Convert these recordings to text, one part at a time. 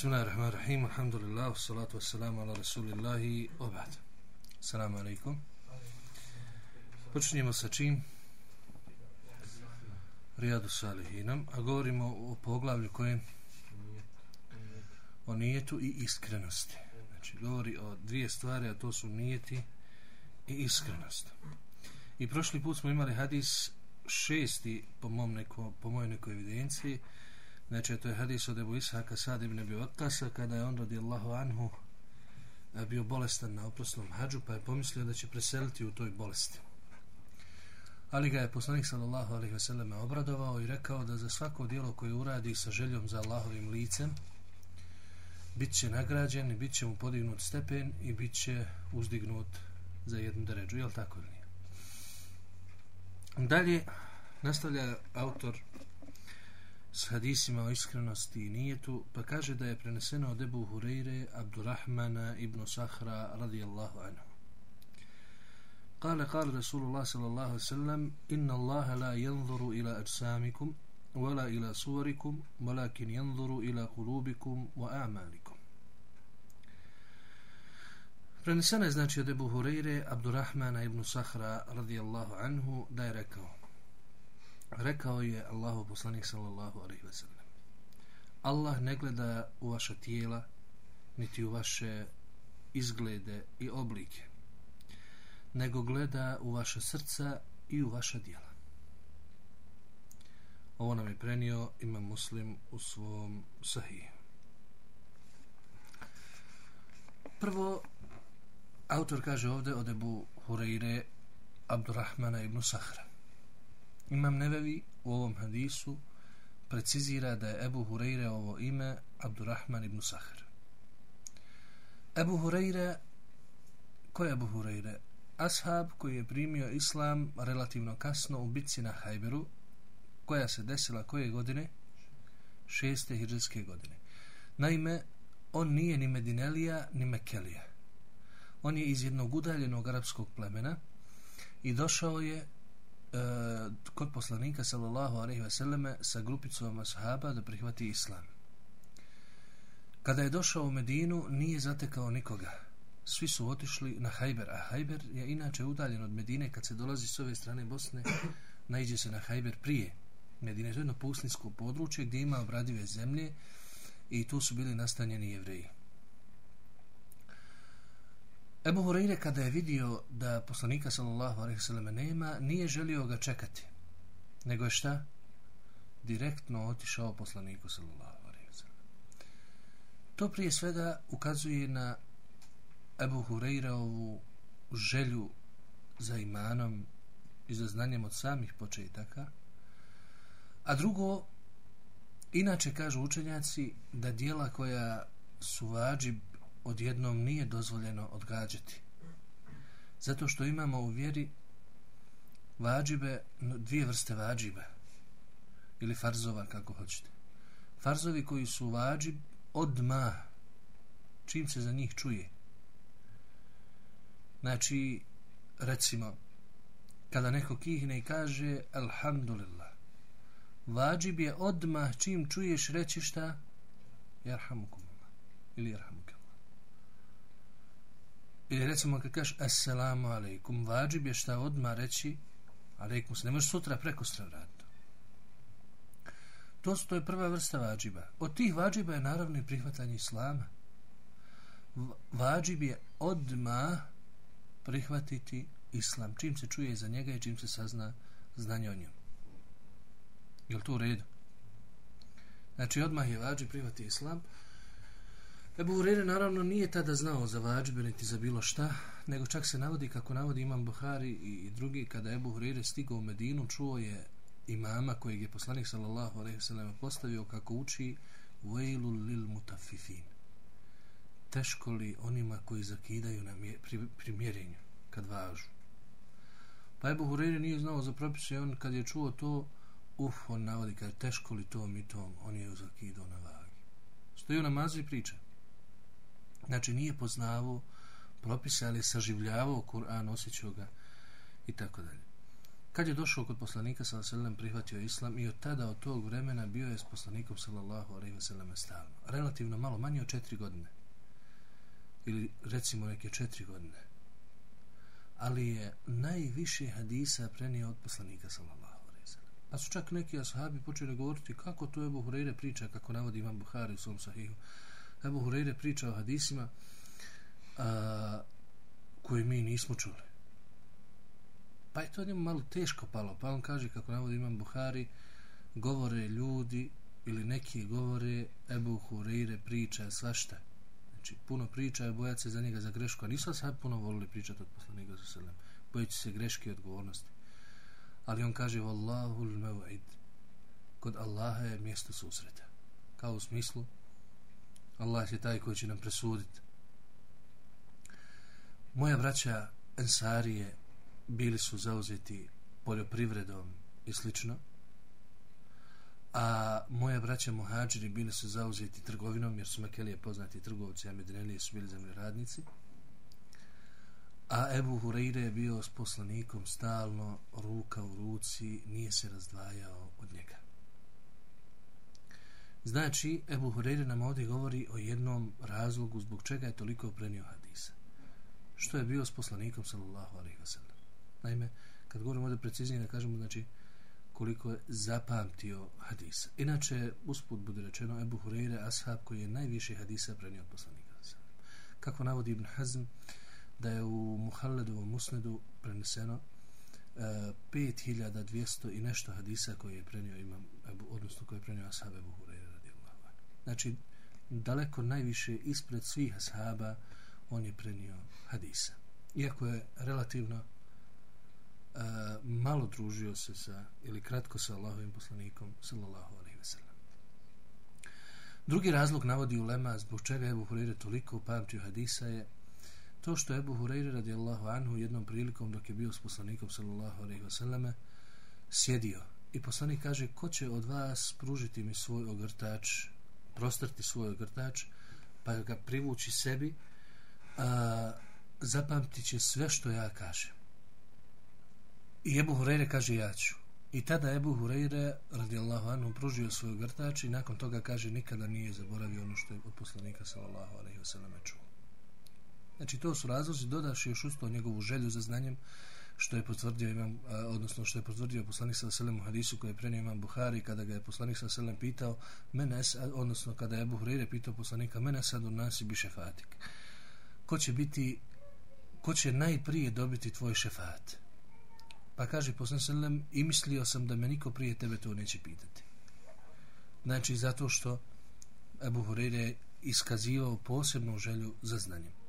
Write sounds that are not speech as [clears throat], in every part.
Bismillahirrahmanirrahim. Alhamdulillah, salatu wassalamu ala rasulillahi, obad. Assalamu alaikum. Počinjemo sa čim? Rijadu Salihinom, a govorimo o poglavlju kojem o nijetu i iskrenosti. Znači, govori o dvije stvari, a to su nijeti i iskrenost. I prošli put smo imali hadis šesti po, mom neko, po mojoj nekoj evidenciji, Znači, to je hadis od Ebu Ishaka Sad ibn Ebi Vakasa, kada je on radi Allahu Anhu eh, bio bolestan na oprosnom hađu, pa je pomislio da će preseliti u toj bolesti. Ali ga je poslanik sallallahu alaihi veseleme obradovao i rekao da za svako dijelo koje uradi sa željom za Allahovim licem, bit će nagrađen i bit će mu podignut stepen i bit će uzdignut za jednu deređu. Je li tako ili nije? Dalje, nastavlja autor s hadisima o iskrenosti i nijetu, pa kaže da je preneseno od Ebu Hureyre Abdurrahmana ibn Sahra radijallahu anhu. قال قال رسول الله صلى الله عليه وسلم إن الله لا ينظر إلى أجسامكم ولا إلى صوركم ولكن ينظر إلى قلوبكم وأعمالكم Prenesena je znači od Ebu Hureyre Abdurrahmana ibn Sahra radijallahu anhu da je rekao rekao je Allahu poslanik sallallahu alejhi ve sellem Allah ne gleda u vaša tijela niti u vaše izglede i oblike nego gleda u vaša srca i u vaša djela. Ovo nam je prenio ima muslim u svom sahih prvo autor kaže ovdje od Ebu Hureyre Abdurrahmana ibn Sahra. Imam Nevevi u ovom hadisu precizira da je Ebu Hureyre ovo ime Abdurrahman ibn Sahr. Ebu Hureyre, ko je Ebu Hureyre? Ashab koji je primio islam relativno kasno u bitci na Hajberu, koja se desila koje godine? Šeste hiđarske godine. Naime, on nije ni Medinelija, ni Mekelija. On je iz jednog udaljenog arapskog plemena i došao je E, kod poslanika sallallahu alejhi ve selleme sa grupicom ashaba da prihvati islam. Kada je došao u Medinu, nije zatekao nikoga. Svi su otišli na Hajber, a Hajber je inače udaljen od Medine kad se dolazi s ove strane Bosne, [coughs] najđe se na Hajber prije. Medine je jedno pustinsko područje gdje ima obradive zemlje i tu su bili nastanjeni jevreji. Ebu Hureyre kada je vidio da poslanika sallallahu alaihi sallam nema, nije želio ga čekati. Nego je šta? Direktno otišao poslaniku sallallahu alaihi sallam. To prije svega ukazuje na Ebu Hureyreovu želju za imanom i za znanjem od samih početaka. A drugo, inače kažu učenjaci da dijela koja su vađib odjednom nije dozvoljeno odgađati. Zato što imamo u vjeri vađibe, dvije vrste vađibe ili farzova, kako hoćete. Farzovi koji su vađib odma čim se za njih čuje. Znači, recimo, kada neko kihne i kaže Alhamdulillah, vađib je odma čim čuješ reći šta? Jarhamukum ili jarhamukum. Ili recimo kad kažeš assalamu alaikum, vađib je šta odmah reći alaikum se, ne možeš sutra preko raditi. To, to je prva vrsta vađiba. Od tih vađiba je naravno i prihvatanje islama. Vađib je odma prihvatiti islam. Čim se čuje za njega i čim se sazna znanje o njemu. Je li to u redu? Znači odmah je vađib prihvatiti islam. Ebu Hurere naravno nije tada znao za vađbe niti za bilo šta, nego čak se navodi kako navodi imam Buhari i drugi, kada Ebu Hurere stigao u Medinu, čuo je imama kojeg je poslanik sallallahu alaihi sallam postavio kako uči Wailul lil mutafifin. Teško li onima koji zakidaju na mje, pri, pri mjerenju kad važu. Pa Ebu Hurere nije znao za propise on kad je čuo to, uf, on navodi kad teško li tom i tom, on je zakidao na vagi. Stoji u namazu i priča. Znači nije poznavao propise, ali je saživljavao Kur'an, osjećao ga i tako dalje. Kad je došao kod poslanika sallallahu alejhi ve sellem prihvatio islam i od tada od tog vremena bio je s poslanikom sallallahu alejhi ve sellem stalno. Relativno malo manje od 4 godine. Ili recimo neke 4 godine. Ali je najviše hadisa prenio od poslanika sallallahu alejhi ve sellem. Pa su čak neki ashabi počeli govoriti kako to je Hurajre priča kako navodi Imam Buhari u svom sahihu. Ebu Hureyre priča o hadisima a, koje mi nismo čuli. Pa je to njemu malo teško palo. Pa on kaže, kako navodi imam Buhari, govore ljudi ili neki govore Ebu Hureyre priča svašta. Znači, puno priča je bojati se za njega za grešku. A nisu sad puno volili pričati od poslanika za selem. Bojeći se greške i odgovornosti. Ali on kaže, Wallahu l-mev'id. Kod Allaha je mjesto susreta. Kao u smislu, Allah je taj koji će nam presuditi. Moja braća Ensarije bili su zauzeti poljoprivredom i slično, a moje braće muhađiri bili su zauzeti trgovinom, jer su Mekelije poznati trgovci, a Medinelije su bili zemljoradnici, a Ebu Hureyre je bio s poslanikom stalno, ruka u ruci, nije se razdvajao od njega. Znači, Ebu Hureyre nam ovdje govori o jednom razlogu zbog čega je toliko prenio hadisa. Što je bio s poslanikom, sallallahu alaihi wa sallam. Naime, kad govorimo ovdje preciznije, da kažemo, znači, koliko je zapamtio hadisa. Inače, usput bude rečeno, Ebu Hureyre, ashab koji je najviše hadisa prenio od poslanika. Kako navodi Ibn Hazm, da je u Muhalledovom musnedu preneseno uh, e, 5200 i nešto hadisa koje je prenio imam, Ebu, odnosno koje je prenio ashab Ebu Hureyre Znači, daleko najviše ispred svih ashaba on je prenio hadisa. Iako je relativno uh, malo družio se sa ili kratko sa Allahovim poslanikom sallallahu alejhi ve sellem. Drugi razlog navodi ulema zbog čega je Hureyre toliko upamtio hadisa je to što je Abu Hurajra radijallahu anhu jednom prilikom dok je bio s poslanikom sallallahu alejhi ve selleme sjedio i poslanik kaže ko će od vas pružiti mi svoj ogrtač prostrti svoj ogrtač pa ga privući sebi a, zapamtit će sve što ja kažem I Ebu Hureyre kaže ja ću. I tada Ebu Hureyre radijallahu anhu pružio svoj ogrtač i nakon toga kaže nikada nije zaboravio ono što je od poslanika sallallahu alaihi wa sallam čuo. Znači to su razlozi dodaš još usto njegovu želju za znanjem što je potvrdio imam, odnosno što je potvrdio poslanik sa selem u hadisu koji je prenio imam Buhari kada ga je poslanik sa selem pitao mene, odnosno kada je Buhari pitao poslanika mene sad u nas i bi šefatik. Ko će biti ko će najprije dobiti tvoj šefat? Pa kaže poslanik selem i mislio sam da me niko prije tebe to neće pitati. Znači zato što Abu Hurire iskazivao posebnu želju za znanjem.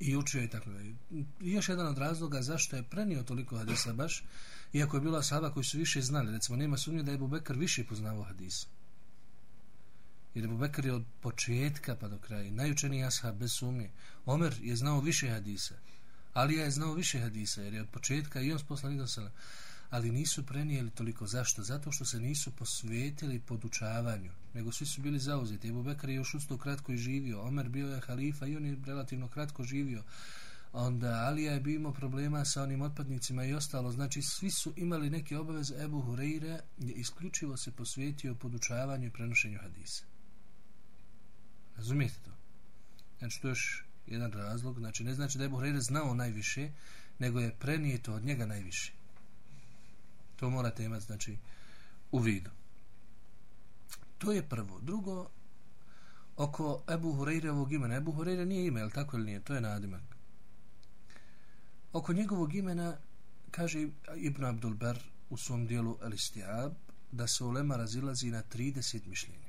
I učio je tako da je. Još jedan od razloga zašto je prenio toliko hadisa baš, iako je bila sahaba koji su više znali. Recimo, nema sumnje da je Bubekar više poznavao hadisa. Jer Ebu Bekr je od početka pa do kraja najučeniji ashab bez sumnje. Omer je znao više hadisa. Ali je znao više hadisa, jer je od početka i on s poslanikom sallam. Ali nisu prenijeli toliko. Zašto? Zato što se nisu posvetili podučavanju. Nego svi su bili zauzeti. Ebu Bekar je još usto kratko i živio. Omer bio je halifa i on je relativno kratko živio. Onda Alija je bio imao problema sa onim otpadnicima i ostalo. Znači svi su imali neke obaveze. Ebu Hureyre je isključivo se posvetio podučavanju i prenošenju hadisa. Razumijete to? Znači to još jedan razlog, znači ne znači da je Buhreire znao najviše, nego je prenijeto od njega najviše. To morate imati, znači, u vidu. To je prvo. Drugo, oko Ebu Hureyreovog imena. Ebu Hureyre nije ime, ali tako ili nije? To je nadimak. Oko njegovog imena kaže Ibn Abdulbar u svom dijelu Al-Istiab da se ulema razilazi na 30 mišljenja.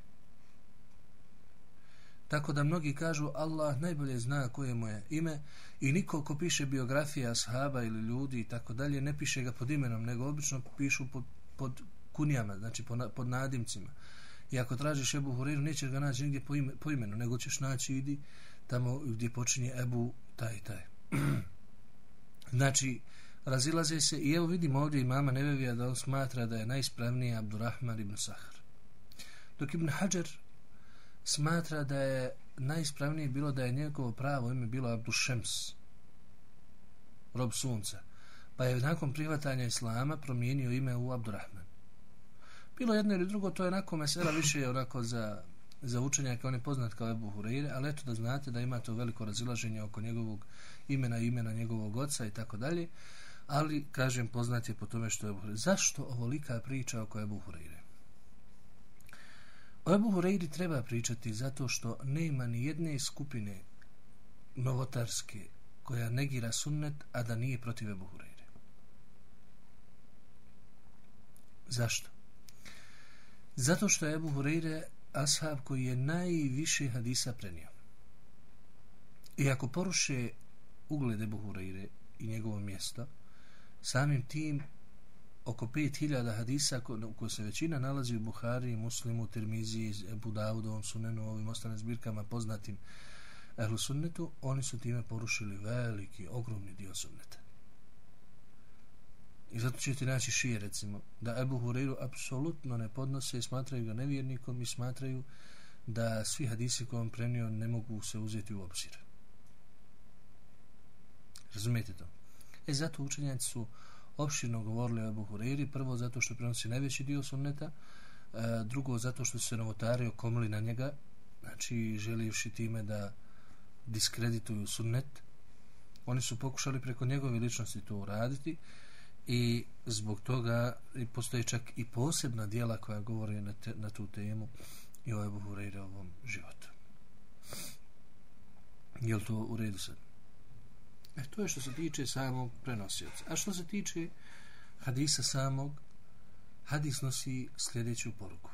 Tako da mnogi kažu Allah najbolje zna koje mu je ime i niko ko piše biografije ashaba ili ljudi i tako dalje ne piše ga pod imenom, nego obično pišu pod, pod kunijama, znači pod, pod nadimcima. I ako tražiš Ebu Hureyru, nećeš ga naći nigdje po, ime, po imenu, nego ćeš naći idi tamo gdje počinje Ebu taj i taj. [clears throat] znači, razilaze se i evo vidimo ovdje imama Nebevija da on smatra da je najispravniji Abdurrahman ibn Sahar. Dok Ibn Hajar smatra da je najispravnije bilo da je njegovo pravo ime bilo Abdu Šems, rob sunca. Pa je nakon prihvatanja Islama promijenio ime u Abdurrahman. Bilo jedno ili drugo, to je onako mesela više onako za, za učenja kao on je poznat kao Ebu Hureyre, ali eto da znate da ima to veliko razilaženje oko njegovog imena i imena njegovog oca i tako dalje. Ali, kažem, poznat je po tome što je Ebu Hureyre. Zašto ovolika priča oko Ebu Hureyre? O Ebu Hureyri treba pričati zato što nema ni jedne skupine novotarske koja negira sunnet, a da nije protiv Ebu Hureyre. Zašto? Zato što je Ebu Hureyre ashab koji je najviše hadisa prenio. I ako poruše ugled Ebu Hureyre i njegovo mjesto, samim tim oko 5000 hadisa ko, ko se većina nalazi u Buhari, Muslimu, Tirmizi, Ebu Daudovom, Sunenu, ovim ostalim zbirkama poznatim Ehlu Sunnetu, oni su time porušili veliki, ogromni dio Sunneta. I zato ćete naći šije, recimo, da Ebu Hureyru apsolutno ne podnose i smatraju ga nevjernikom i smatraju da svi hadisi koje on prenio ne mogu se uzeti u obzir. Razumijete to? E, zato učenjaci su opširno govorili o Ebu Hureyri, prvo zato što prenosi najveći dio sunneta, e, drugo zato što se novotari okomili na njega, znači želivši time da diskredituju sunnet. Oni su pokušali preko njegove ličnosti to uraditi i zbog toga postoji čak i posebna dijela koja govori na, te, na tu temu i o Ebu Hureyre ovom životu. Jel to u redu sad? E, to je što se tiče samog prenosioca. A što se tiče hadisa samog, hadis nosi sljedeću poruku.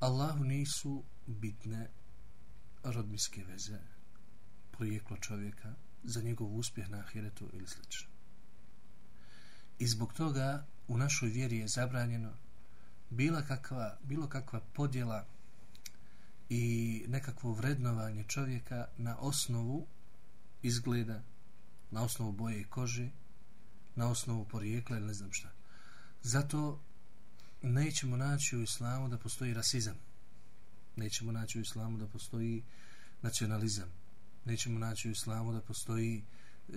Allahu nisu bitne rodbinske veze, porijeklo čovjeka, za njegov uspjeh na ahiretu ili slično. I zbog toga u našoj vjeri je zabranjeno bila kakva, bilo kakva podjela i nekakvo vrednovanje čovjeka na osnovu izgleda, na osnovu boje i kože, na osnovu porijekla ili ne znam šta. Zato nećemo naći u islamu da postoji rasizam. Nećemo naći u islamu da postoji nacionalizam. Nećemo naći u islamu da postoji e,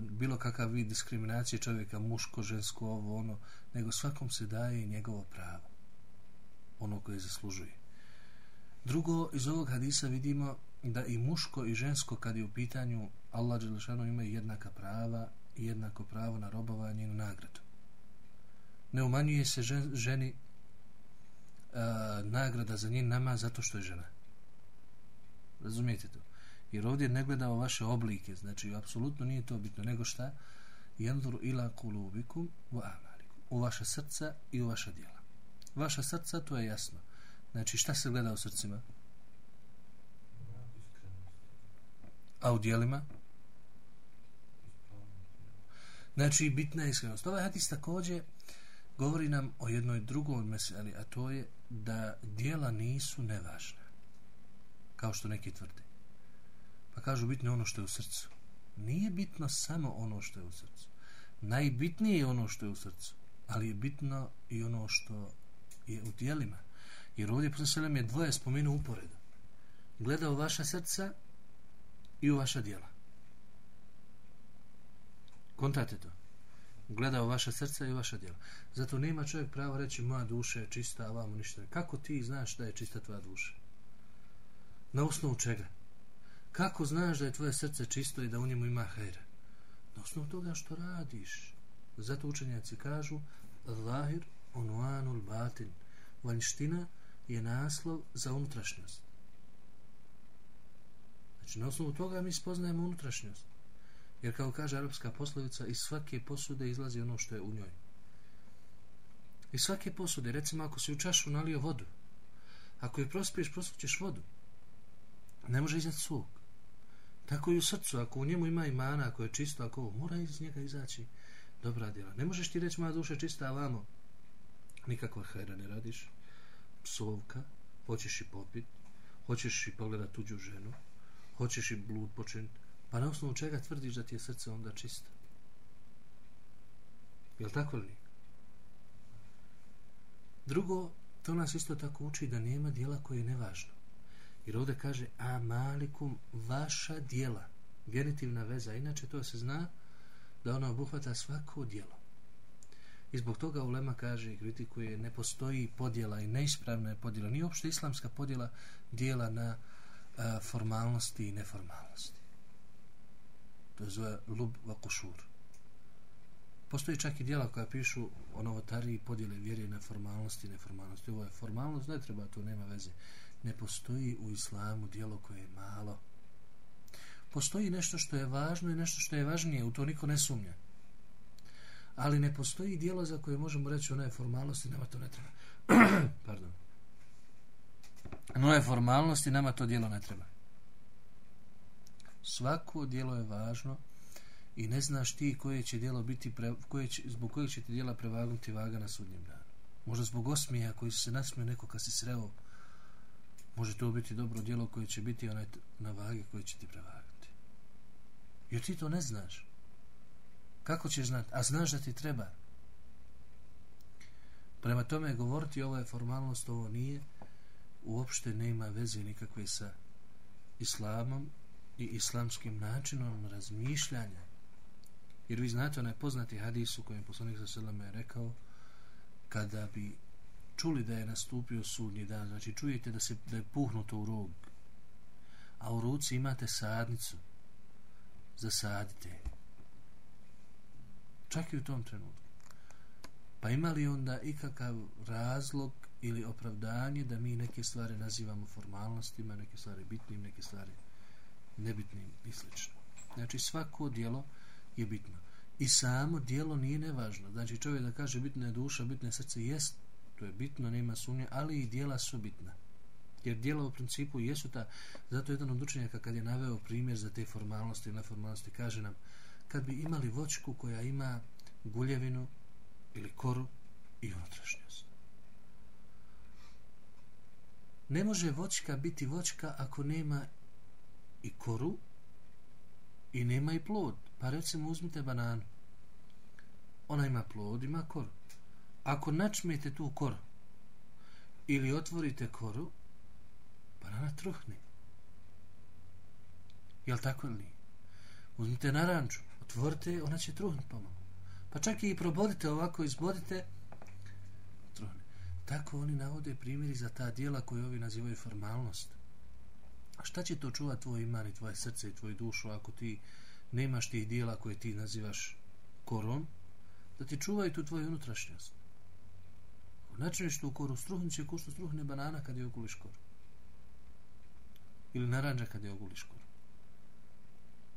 bilo kakav vid diskriminacije čovjeka, muško, žensko, ovo, ono, nego svakom se daje njegovo pravo. Ono koje zaslužuje. Drugo, iz ovog hadisa vidimo da i muško i žensko kad je u pitanju Allah Đelešanu imaju jednaka prava i jednako pravo na robovanje i na nagradu. Ne umanjuje se žen, ženi a, nagrada za njen nama zato što je žena. Razumijete to? Jer ovdje ne gleda vaše oblike, znači apsolutno nije to bitno, nego šta? Jenduru ila kulubikum u amalikum. U vaše srca i u vaša djela. Vaša srca, to je jasno. Znači, šta se gleda u srcima? A u dijelima? Znači, bitna je iskrenost. Ovaj hadis također govori nam o jednoj drugoj meseli, a to je da dijela nisu nevažna. Kao što neki tvrde. Pa kažu, bitno je ono što je u srcu. Nije bitno samo ono što je u srcu. Najbitnije je ono što je u srcu. Ali je bitno i ono što je u dijelima. Jer ovdje poslanik je dvoje spomenuo uporedo. Gleda u vaša srca i u vaša djela. Kontate to. Gleda u vaša srca i u vaša djela. Zato nema čovjek pravo reći moja duša je čista, a vamo ništa. Kako ti znaš da je čista tvoja duša? Na osnovu čega? Kako znaš da je tvoje srce čisto i da u njemu ima hajra? Na osnovu toga što radiš. Zato učenjaci kažu Zahir onuanul batin. Vanština je naslov za unutrašnjost. Znači, na osnovu toga mi spoznajemo unutrašnjost. Jer kao kaže arapska poslovica, iz svake posude izlazi ono što je u njoj. Iz svake posude, recimo ako si u čašu nalio vodu, ako je prospiješ, prosućeš vodu. Ne može izaći svog. Tako i u srcu, ako u njemu ima imana, ako je čisto, ako mora iz njega izaći dobra djela. Ne možeš ti reći, moja duša je čista, a vamo nikakva hajra ne radiš psovka, hoćeš i popit, hoćeš i pogledat tuđu ženu, hoćeš i blud počin, pa na osnovu čega tvrdiš da ti je srce onda čisto? Jel tako li? Drugo, to nas isto tako uči da nema dijela koje je nevažno. Jer ovdje kaže, a malikum, vaša dijela. Genitivna veza. Inače to se zna da ona obuhvata svako dijelo. I zbog toga Ulema kaže i kritikuje ne postoji podjela i neispravna je podjela. ni opšte islamska podjela dijela na a, formalnosti i neformalnosti. To je zove lub vakušur. Postoji čak i dijela koja pišu o novotariji podjele vjere na formalnosti i neformalnosti. Ovo je formalnost, ne treba, to nema veze. Ne postoji u islamu dijelo koje je malo. Postoji nešto što je važno i nešto što je važnije, u to niko ne sumnja. Ali ne postoji dijelo za koje možemo reći ona je formalnost i nama to ne treba. [coughs] Pardon. Ono je formalnost i nama to dijelo ne treba. Svako dijelo je važno i ne znaš ti koje će dijelo biti pre, koje će, zbog kojeg će ti dijela prevagnuti vaga na sudnjem danu. Možda zbog osmija koji se nasmio neko kad si sreo može to biti dobro dijelo koje će biti onaj na vagi koji će ti prevagnuti. Jer ti to ne znaš. Kako ćeš znati? A znaš da ti treba. Prema tome govoriti ovo je formalnost, ovo nije, uopšte nema veze nikakve sa islamom i islamskim načinom razmišljanja. Jer vi znate onaj poznati hadis u kojem poslanik sa selama je rekao kada bi čuli da je nastupio sudnji dan, znači čujete da, se, da je puhnuto u rog, a u ruci imate sadnicu, zasadite Čak i u tom trenutku. Pa ima li onda ikakav razlog ili opravdanje da mi neke stvari nazivamo formalnostima, neke stvari bitnim, neke stvari nebitnim i slično. Znači svako dijelo je bitno. I samo dijelo nije nevažno. Znači čovjek da kaže bitna je duša, bitna je srce, jest, to je bitno, nema sumnje, ali i dijela su bitna. Jer dijela u principu jesu ta, zato jedan od učenjaka kad je naveo primjer za te formalnosti i neformalnosti, kaže nam, kad bi imali voćku koja ima guljevinu ili koru i unutrašnjost. Ne može voćka biti voćka ako nema i koru i nema i plod. Pa recimo uzmite bananu. Ona ima plod, ima koru. Ako načmete tu koru ili otvorite koru, banana truhne. Jel tako ili nije? Uzmite naranču, otvorite, ona će truhnuti pomalo. Pa čak i probodite ovako, izbodite, truhne. Tako oni navode primjeri za ta dijela koje ovi nazivaju formalnost. A šta će to čuvati tvoj iman i tvoje srce i tvoju dušu ako ti nemaš tih dijela koje ti nazivaš korom, da ti čuvaju tu tvoju unutrašnjost. Načinješ tu koru, struhnut će ko što struhne banana kad je oguliš koru. Ili naranđa kad je oguliš koru.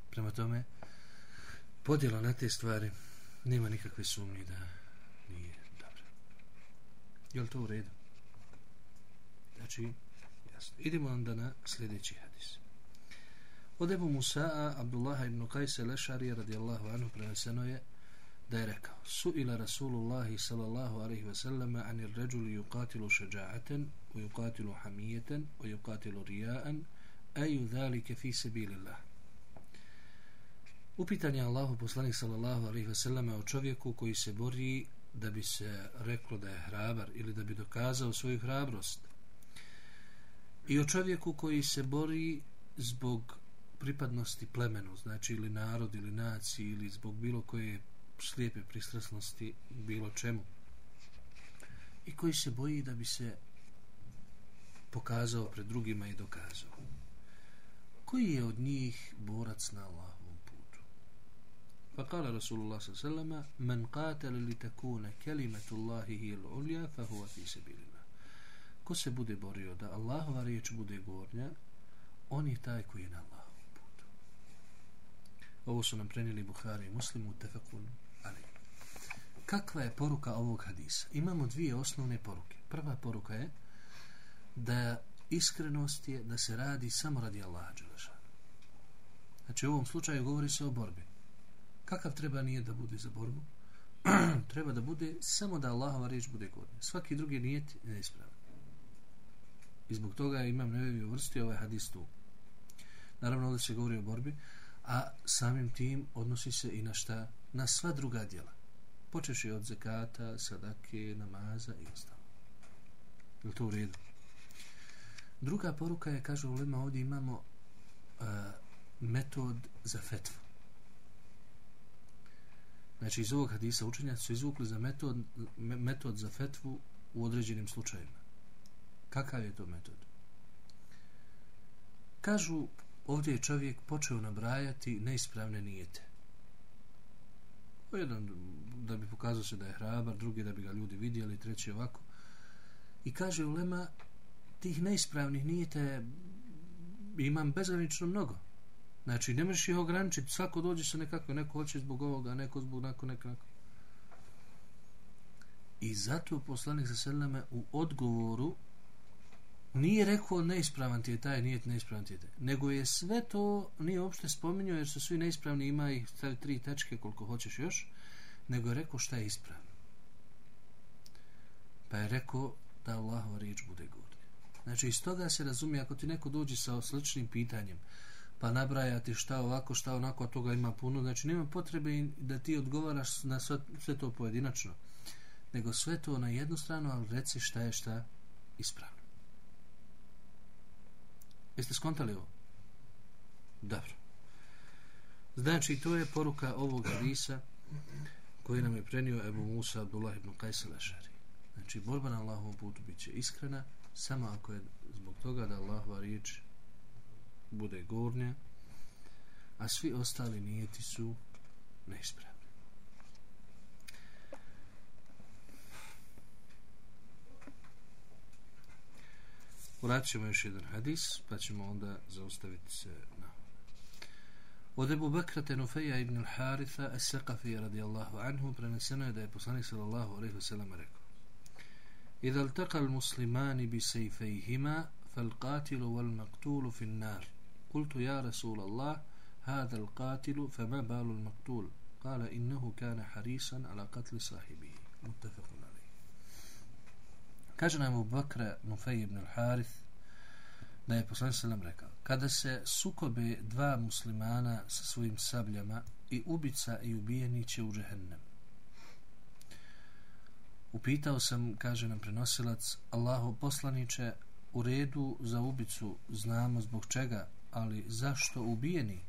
Prema tome, podjela na te stvari nema nikakve sumnje da nije dobro. Je li to u redu? Znači, jasno. Idemo onda na sljedeći hadis. Od Ebu Musa'a, Abdullaha ibn Qajse Lešarija radijallahu anhu, preneseno je da je rekao su ila Rasulullahi sallallahu alaihi ve sallam anir ređuli yuqatilu šeđa'aten u yuqatilu hamijeten u yuqatilu rija'an aju dhalike fi sebilillah Upitan je Allahu poslanik sallallahu alaihi ve selleme o čovjeku koji se bori da bi se reklo da je hrabar ili da bi dokazao svoju hrabrost. I o čovjeku koji se bori zbog pripadnosti plemenu, znači ili narod ili naciji ili zbog bilo koje slijepe pristrasnosti bilo čemu. I koji se boji da bi se pokazao pred drugima i dokazao. Koji je od njih borac na Allah? فقال رسول الله صلى الله عليه وسلم من قاتل لتكون كلمة الله هي العليا فهو في سبيل الله ko se bude borio da Allahova riječ bude gornja on je taj koji je na Allahovom putu ovo su nam prenijeli Buhari i Muslim u tefakun ali kakva je poruka ovog hadisa imamo dvije osnovne poruke prva poruka je da iskrenost je da se radi samo radi Allaha znači u ovom slučaju govori se o borbi kakav treba nije da bude za borbu? [clears throat] treba da bude samo da Allahova riječ bude godina. Svaki drugi nijet je neispravan. I zbog toga imam nevevi uvrstio ovaj hadis tu. Naravno, ovdje se govori o borbi, a samim tim odnosi se i na šta? Na sva druga djela. Počeš od zekata, sadake, namaza i ostalo. Je to u redu? Druga poruka je, kaže Ulema, ovdje imamo uh, metod za fetvu. Znači, iz ovog hadisa učenjaci su izvukli za metod, metod za fetvu u određenim slučajima. Kakav je to metod? Kažu, ovdje je čovjek počeo nabrajati neispravne nijete. Jedan da bi pokazao se da je hrabar, drugi da bi ga ljudi vidjeli, treći ovako. I kaže Ulema, tih neispravnih nijete imam bezgranično mnogo. Znači, ne možeš ih ograničiti. Svako dođe sa nekako, neko hoće zbog ovoga, neko zbog nako, neko, neko. I zato poslanik sa seleme u odgovoru nije rekao neispravan ti je taj, nije neispravan ti je taj. Nego je sve to, nije uopšte spominjao, jer su svi neispravni, ima ih stavi tri tačke koliko hoćeš još, nego je rekao šta je ispravno. Pa je rekao da Allahova riječ bude gornja. Znači, iz toga se razumije, ako ti neko dođe sa sličnim pitanjem, pa nabrajati šta ovako, šta onako, a toga ima puno, znači nema potrebe da ti odgovaraš na sve, sve to pojedinačno, nego sve to na jednu stranu, ali reci šta je šta ispravno. Jeste skontali ovo? Dobro. Znači, to je poruka ovog hadisa koji nam je prenio Ebu Musa Abdullah ibn Qais al-Ashari. Znači, borba na Allahovom putu bit će iskrena, samo ako je zbog toga da Allahova riječ bude gornja, a svi ostali nijeti su neispravni. Uratit ćemo još jedan hadis, pa ćemo onda zaustaviti se na Od Ebu Bakrate Nufeja ibn al-Haritha as-Saqafi radijallahu anhu preneseno je da je poslanik sallallahu alaihi wa sallam rekao إذا التقى المسلمان بسيفيهما فالقاتل والمقتول في النار قلت يا رسول الله هذا القاتل فما بال المقتول قال إنه كان حريصا على قتل صاحبه متفق عليه كجنا أبو بكر نفي بن الحارث da je poslanik sallam rekao kada se sukobe dva muslimana sa svojim sabljama i ubica i ubijeni će u džehennem. Upitao sam kaže nam prenosilac Allahu poslanice u redu za ubicu znamo zbog čega ali zašto ubijeni?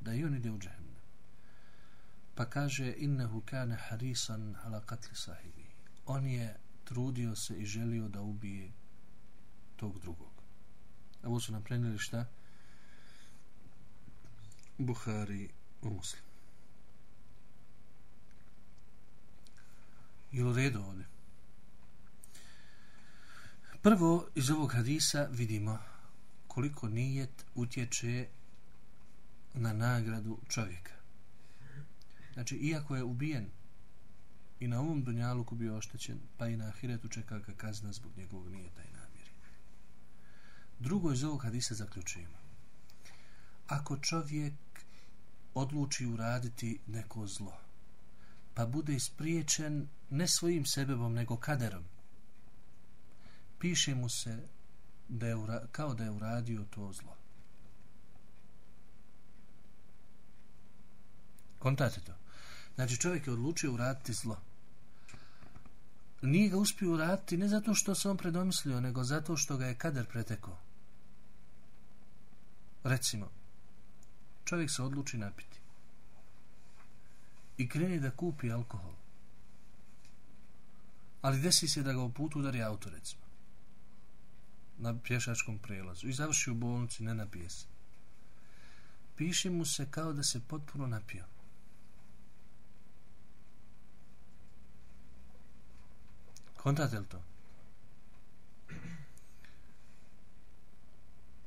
Da i on ide u džahnem. Pa kaže, innehu kane harisan ala katli sahibi. On je trudio se i želio da ubije tog drugog. Ovo su nam prenili šta? Buhari u muslim. Je li redu ovdje? Prvo, iz ovog hadisa vidimo koliko nijet utječe na nagradu čovjeka. Znači, iako je ubijen i na ovom dunjaluku bio oštećen, pa i na ahiretu čeka ga kazna zbog njegovog nijeta i namjeri. Drugo, iz ovog hadisa zaključujemo. Ako čovjek odluči uraditi neko zlo, pa bude ispriječen ne svojim sebebom, nego kaderom. Piše mu se da je ura, kao da je uradio to zlo. Kontate to. Znači čovjek je odlučio uraditi zlo. Nije ga uspio uraditi ne zato što se on predomislio, nego zato što ga je kader pretekao. Recimo, čovjek se odluči napiti i kreni da kupi alkohol. Ali desi se da ga u putu udari auto, recimo. Na pješačkom prelazu. I završi u bolnici, ne napije se. Piše mu se kao da se potpuno napio. Kontate li to?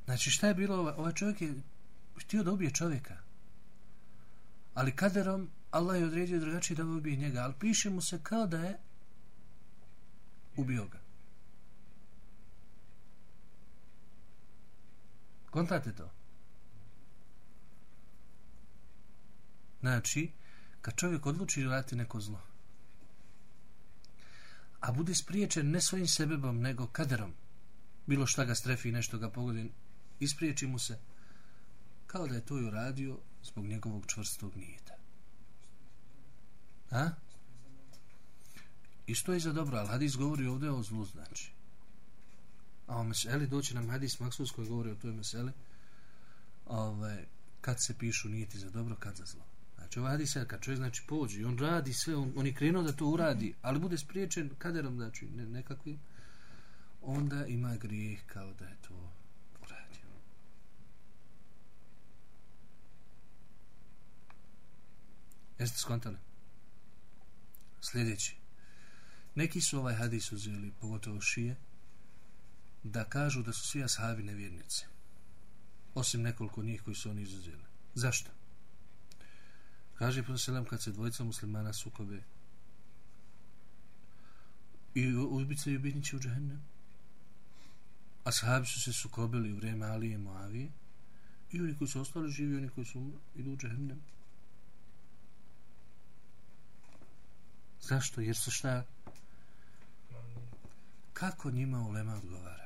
Znači šta je bilo? Ovaj, ovaj čovjek je htio da ubije čovjeka. Ali kaderom Allah je odredio drugačije da ubije njega. Ali piše mu se kao da je ubio ga. Kontate to? Znači, kad čovjek odluči raditi neko zlo, a bude spriječen ne svojim sebebom, nego kaderom, bilo šta ga strefi i nešto ga pogodi, ispriječi mu se, kao da je to i uradio zbog njegovog čvrstog nijeta. A? I što je za dobro, ali hadis govori ovdje o zlu, znači. A o meseli doći nam hadis Maksus koji govori o toj meseli. Ove, ovaj, kad se pišu niti za dobro, kad za zlo. Znači, ovaj hadis, kad čovjek znači pođe i on radi sve, on, on je krenuo da to uradi, ali bude spriječen kaderom, znači ne, nekakvim, onda ima grijeh kao da je to uradio. Jeste skontali? Sljedeći. Neki su ovaj hadis uzeli, pogotovo šije, da kažu da su svi ashabi nevjernici. Osim nekoliko njih koji su oni izuzeli. Zašto? Kaže poselam kad se dvojica muslimana sukobe i ubice i ubitnici u džahennem. Ashabi su se sukobili u vrijeme Alije i Moavije i oni koji su ostali živi, oni koji su idu u džahennem. Zašto? Jer su šta? Kako njima ulema odgovara?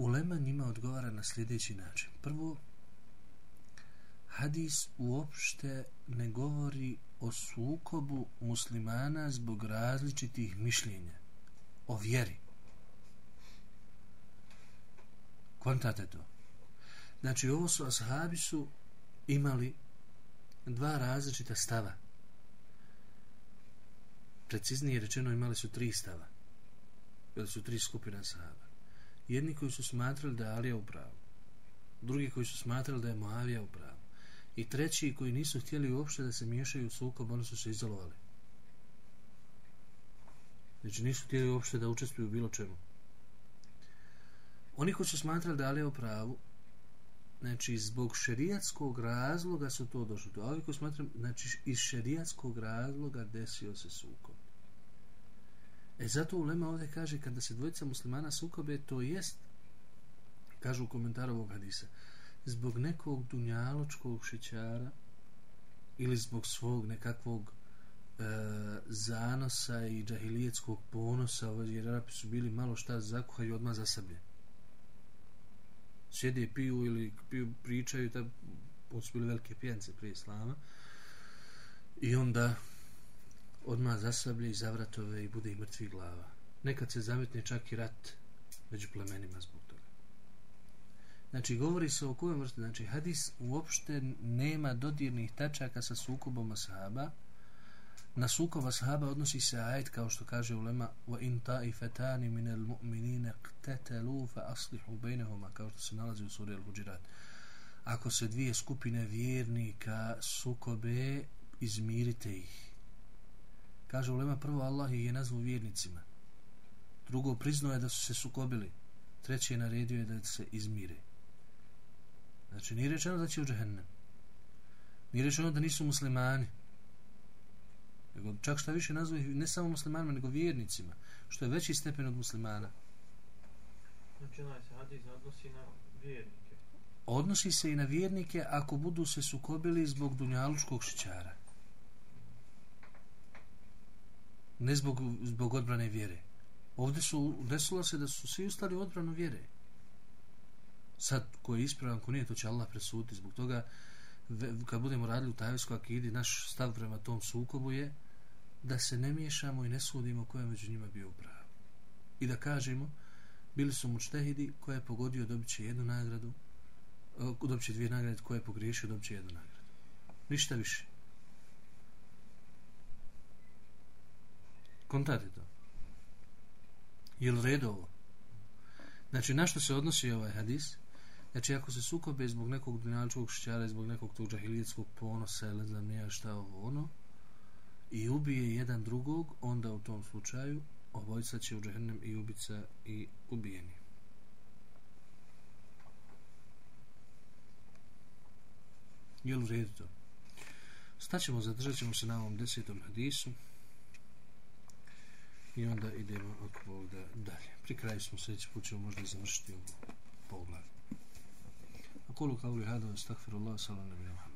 Ulema njima odgovara na sljedeći način. Prvo, hadis uopšte ne govori o sukobu muslimana zbog različitih mišljenja o vjeri. Kontate to. Znači, ovo su ashabi su imali dva različita stava. Preciznije rečeno imali su tri stava. Ili su tri skupine ashaba. Jedni koji su smatrali da je Alija u pravu. Drugi koji su smatrali da je Moavija u pravu i treći koji nisu htjeli uopšte da se miješaju u sukob, oni su se izolovali. Znači nisu htjeli uopšte da učestvuju u bilo čemu. Oni koji su smatrali da je u pravu, znači zbog šerijatskog razloga su to došli. A ovi koji smatram, znači iz šerijatskog razloga desio se sukob. E zato Ulema ovdje kaže kada se dvojica muslimana sukobe, to jest, kažu u komentaru ovog hadisa, zbog nekog dunjaločkog šećara ili zbog svog nekakvog e, zanosa i džahilijetskog ponosa jer Arapi su bili malo šta zakuhaju odmah za sebe. Sjede piju ili piju, pričaju ta, su bili velike pijance prije islama. I onda odmah zasablje i zavratove i bude i mrtvi glava nekad se zametne čak i rat među plemenima zbog toga. Znači, govori se o kojoj vrsti. Znači, hadis uopšte nema dodirnih tačaka sa sukobom ashaba. Na sukob ashaba odnosi se ajet, kao što kaže ulema, wa in ta'ifetani minel mu'minine qtetelu fa aslihu bejnehuma, kao što se nalazi u suri Al-Hujirat. Ako se dvije skupine vjernika sukobe, izmirite ih. Kaže ulema, prvo Allah je nazvu vjernicima. Drugo, priznao je da su se sukobili. Treće je naredio je da se izmire. Znači, nije rečeno da će u džahennem. Nije rečeno da nisu muslimani. Nego čak šta više nazove ne samo muslimanima, nego vjernicima. Što je veći stepen od muslimana. Znači, onaj se hadis odnosi na vjernike. Odnosi se i na vjernike ako budu se sukobili zbog dunjalučkog šićara. Ne zbog, zbog odbrane vjere. Ovdje su, desilo se da su svi ustali odbranu vjere sad ko je ispravan, ko nije, to će Allah presuditi. Zbog toga, kad budemo radili u Tajevskoj akidi, naš stav prema tom sukobu je da se ne miješamo i ne sudimo ko je među njima bio upravo. I da kažemo, bili su mučtehidi, ko je pogodio dobit će jednu nagradu, dobit će dvije nagrade, ko je pogriješio dobit će jednu nagradu. Ništa više. Kontate to. Je li red ovo? Znači, na što se odnosi ovaj hadis? Znači, ako se sukobe zbog nekog dunjalčkog šćara, zbog nekog tog džahilijetskog ponosa, ili znam nije šta ovo ono, i ubije jedan drugog, onda u tom slučaju obojca će u džahnem i ubica i ubijeni. Je li u redu to? Staćemo, zadržat ćemo se na ovom desetom hadisu i onda idemo ako Bog da dalje. Pri kraju smo sljedeći put ćemo možda završiti ovu poglavu. A kolu kao li hada, stakfirullah, salam nebija